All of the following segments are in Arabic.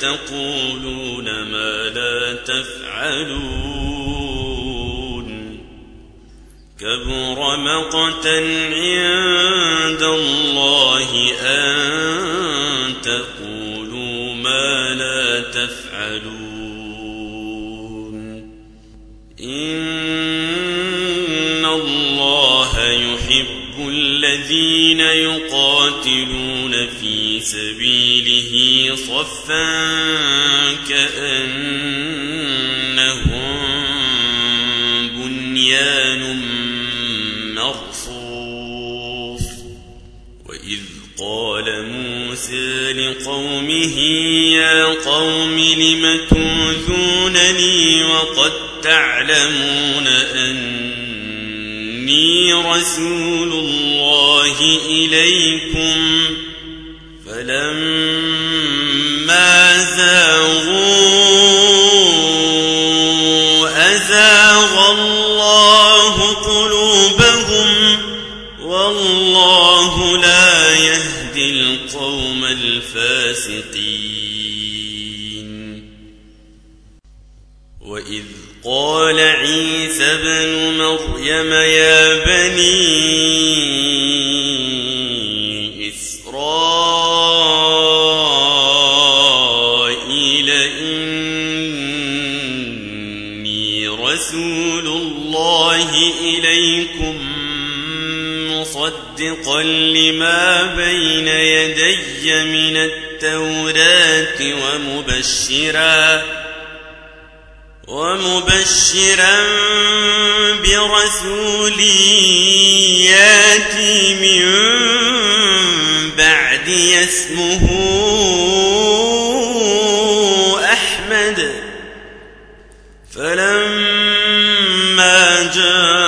تقولون ما لا تفعلون كبر مقتا عند الله أن تقولوا ما لا تفعلون إن الذين يقاتلون في سبيله صفا كأنهم بنيان مرصوص. وإذ قال موسى لقومه يا قوم لم تؤذونني وقد تعلمون أني رسول الله إليكم. فلما زاغوا أزاغ الله قلوبهم. والله لا يهدي القوم الفاسقين. وإذ قال عيسى ابن مريم يا بني إسرائيل إني رسول الله إليكم مصدقا لما بين يدي من التوراة ومبشرا ومبشرا برسول ياتي من بعد اسمه أحمد. فلما جاءهم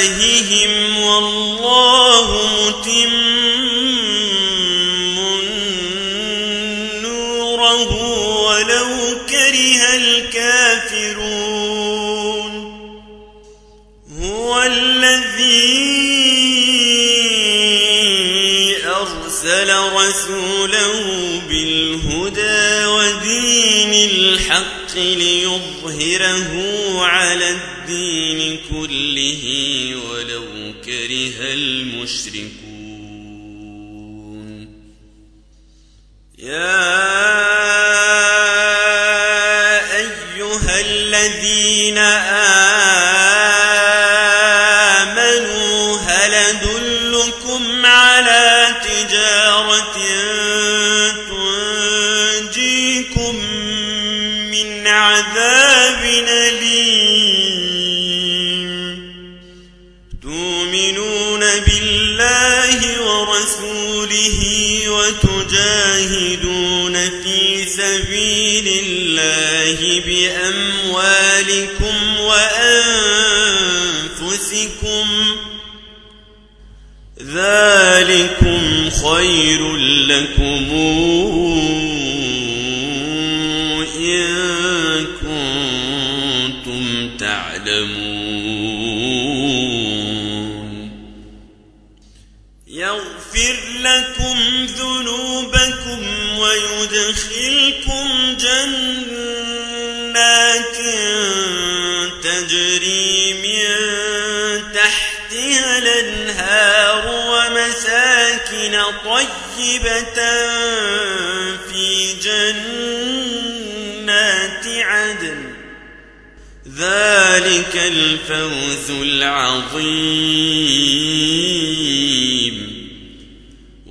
بأفواههم والله متم نوره ولو كره الكافرون هو الذي أرسل رسوله بالهدى ودين الحق ليظهره على الدين كله ولو كره المشركون. يا أيها الذين آمنوا هل أدلكم على تجارة بالله ورسوله وتجاهدون في سبيل الله بأموالكم وأنفسكم ذلكم خير لكم يغفر لكم ذنوبكم ويدخلكم جنات تجري من تحتها الأنهار ومساكن طيبة في جنات عدن. ذلك الفوز العظيم.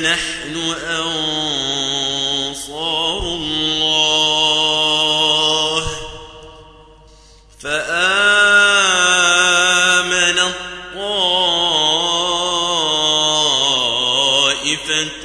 نحن أنصار الله. فآمن طائفة